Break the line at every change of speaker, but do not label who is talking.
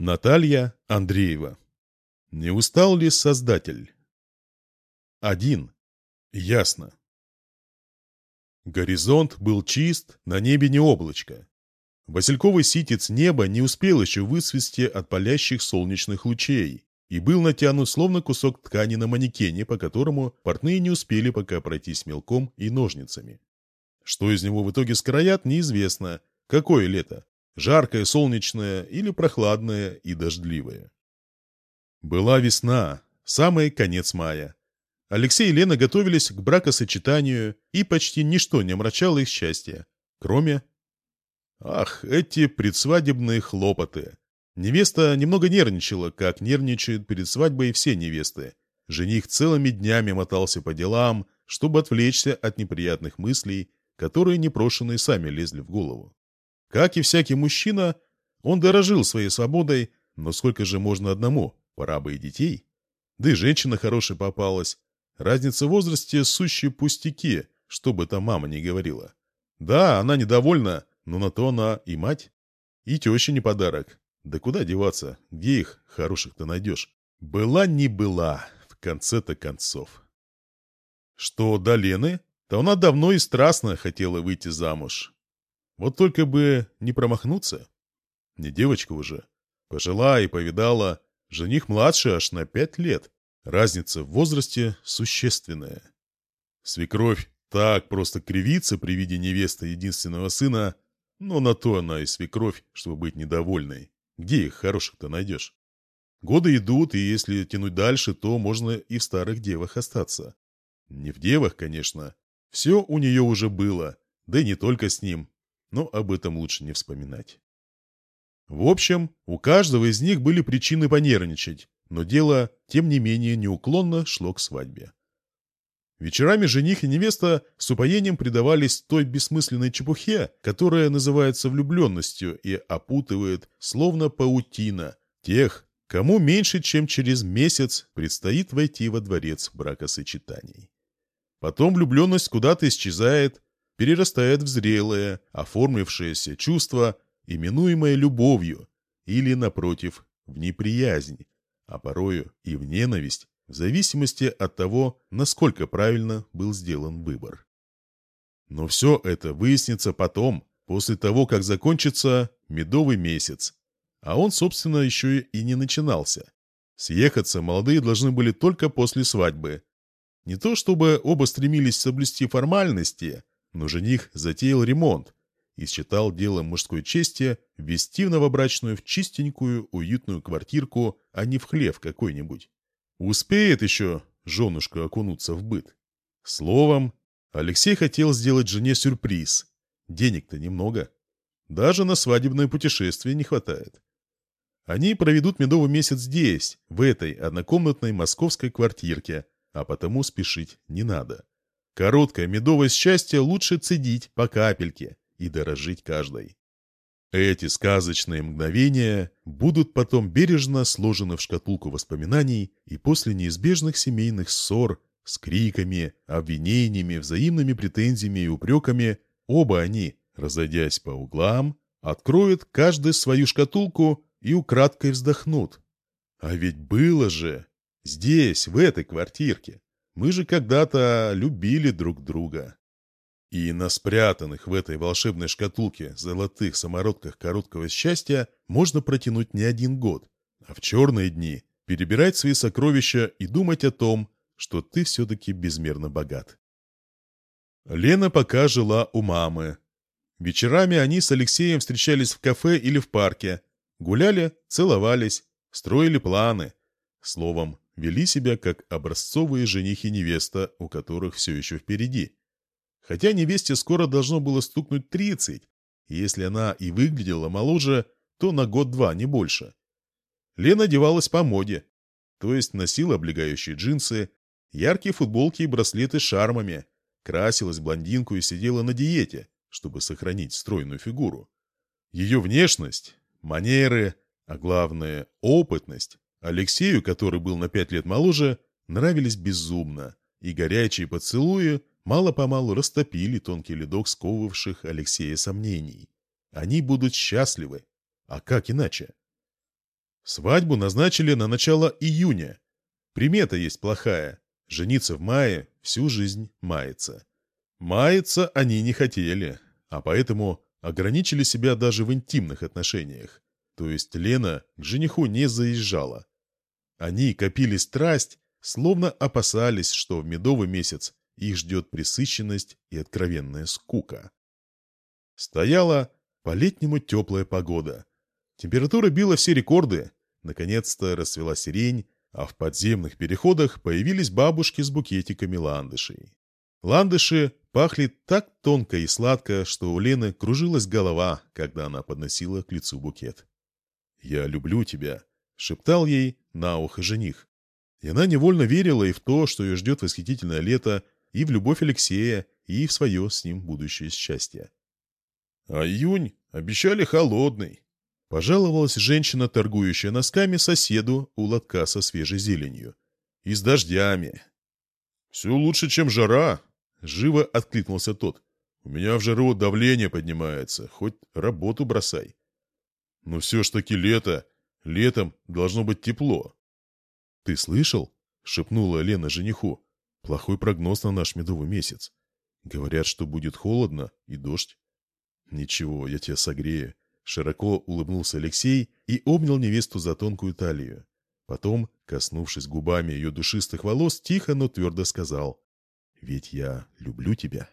Наталья Андреева. Не устал ли Создатель? Один. Ясно. Горизонт был чист, на небе не облачко. Васильковый ситец неба не успел еще высвести от палящих солнечных лучей и был натянут словно кусок ткани на манекене, по которому портные не успели пока пройтись мелком и ножницами. Что из него в итоге скроят, неизвестно. Какое лето? Жаркое, солнечное или прохладное и дождливое. Была весна, самый конец мая. Алексей и Лена готовились к бракосочетанию, и почти ничто не омрачало их счастье, кроме... Ах, эти предсвадебные хлопоты! Невеста немного нервничала, как нервничают перед свадьбой все невесты. Жених целыми днями мотался по делам, чтобы отвлечься от неприятных мыслей, которые непрошенные сами лезли в голову. Как и всякий мужчина, он дорожил своей свободой, но сколько же можно одному, пора бы и детей. Да и женщина хорошая попалась. Разница в возрасте – сущие пустяки, что бы там мама не говорила. Да, она недовольна, но на то она и мать. И теща не подарок. Да куда деваться, где их хороших-то найдешь? Была не была, в конце-то концов. Что до Лены, то она давно и страстно хотела выйти замуж. Вот только бы не промахнуться. Не девочка уже. Пожила и повидала. Жених младше аж на пять лет. Разница в возрасте существенная. Свекровь так просто кривится при виде невесты единственного сына, но на то она и свекровь, чтобы быть недовольной. Где их хороших-то найдешь? Годы идут, и если тянуть дальше, то можно и в старых девах остаться. Не в девах, конечно. Все у нее уже было, да и не только с ним но об этом лучше не вспоминать. В общем, у каждого из них были причины понервничать, но дело, тем не менее, неуклонно шло к свадьбе. Вечерами жених и невеста с упоением предавались той бессмысленной чепухе, которая называется влюбленностью и опутывает, словно паутина, тех, кому меньше, чем через месяц предстоит войти во дворец бракосочетаний. Потом влюбленность куда-то исчезает, перерастает в зрелое, оформившееся чувство, именуемое любовью, или, напротив, в неприязнь, а порою и в ненависть, в зависимости от того, насколько правильно был сделан выбор. Но все это выяснится потом, после того, как закончится медовый месяц. А он, собственно, еще и не начинался. Съехаться молодые должны были только после свадьбы. Не то чтобы оба стремились соблюсти формальности, но жених затеял ремонт и считал делом мужской чести ввести в новобрачную в чистенькую, уютную квартирку, а не в хлев какой-нибудь. Успеет еще женушка окунуться в быт. Словом, Алексей хотел сделать жене сюрприз. Денег-то немного. Даже на свадебное путешествие не хватает. Они проведут медовый месяц здесь, в этой однокомнатной московской квартирке, а потому спешить не надо. Короткое медовое счастье лучше цедить по капельке и дорожить каждой. Эти сказочные мгновения будут потом бережно сложены в шкатулку воспоминаний и после неизбежных семейных ссор с криками, обвинениями, взаимными претензиями и упреками оба они, разойдясь по углам, откроют каждый свою шкатулку и украдкой вздохнут. А ведь было же здесь, в этой квартирке. Мы же когда-то любили друг друга. И на спрятанных в этой волшебной шкатулке золотых самородках короткого счастья можно протянуть не один год, а в черные дни перебирать свои сокровища и думать о том, что ты все-таки безмерно богат. Лена пока жила у мамы. Вечерами они с Алексеем встречались в кафе или в парке, гуляли, целовались, строили планы. Словом, вели себя как образцовые жених и невеста, у которых все еще впереди. Хотя невесте скоро должно было стукнуть 30, и если она и выглядела моложе, то на год-два, не больше. Лена одевалась по моде, то есть носила облегающие джинсы, яркие футболки и браслеты с шармами, красилась блондинку и сидела на диете, чтобы сохранить стройную фигуру. Ее внешность, манеры, а главное – опытность Алексею, который был на пять лет моложе, нравились безумно, и горячие поцелуи мало-помалу растопили тонкий ледок сковывавших Алексея сомнений. Они будут счастливы. А как иначе? Свадьбу назначили на начало июня. Примета есть плохая. Жениться в мае всю жизнь мается. Маяться они не хотели, а поэтому ограничили себя даже в интимных отношениях. То есть Лена к жениху не заезжала. Они копили страсть, словно опасались, что в медовый месяц их ждет пресыщенность и откровенная скука. Стояла по-летнему теплая погода. Температура била все рекорды. Наконец-то расцвела сирень, а в подземных переходах появились бабушки с букетиками ландышей. Ландыши пахли так тонко и сладко, что у Лены кружилась голова, когда она подносила к лицу букет. «Я люблю тебя», — шептал ей на ухо жених. И она невольно верила и в то, что ее ждет восхитительное лето, и в любовь Алексея, и в свое с ним будущее счастье. А июнь обещали холодный. Пожаловалась женщина, торгующая носками, соседу у лотка со свежей зеленью. И с дождями. «Все лучше, чем жара», — живо откликнулся тот. «У меня в жару давление поднимается, хоть работу бросай». «Но все ж таки лето. Летом должно быть тепло». «Ты слышал?» — шепнула Лена жениху. «Плохой прогноз на наш медовый месяц. Говорят, что будет холодно и дождь». «Ничего, я тебя согрею». Широко улыбнулся Алексей и обнял невесту за тонкую талию. Потом, коснувшись губами ее душистых волос, тихо, но твердо сказал, «Ведь я люблю тебя».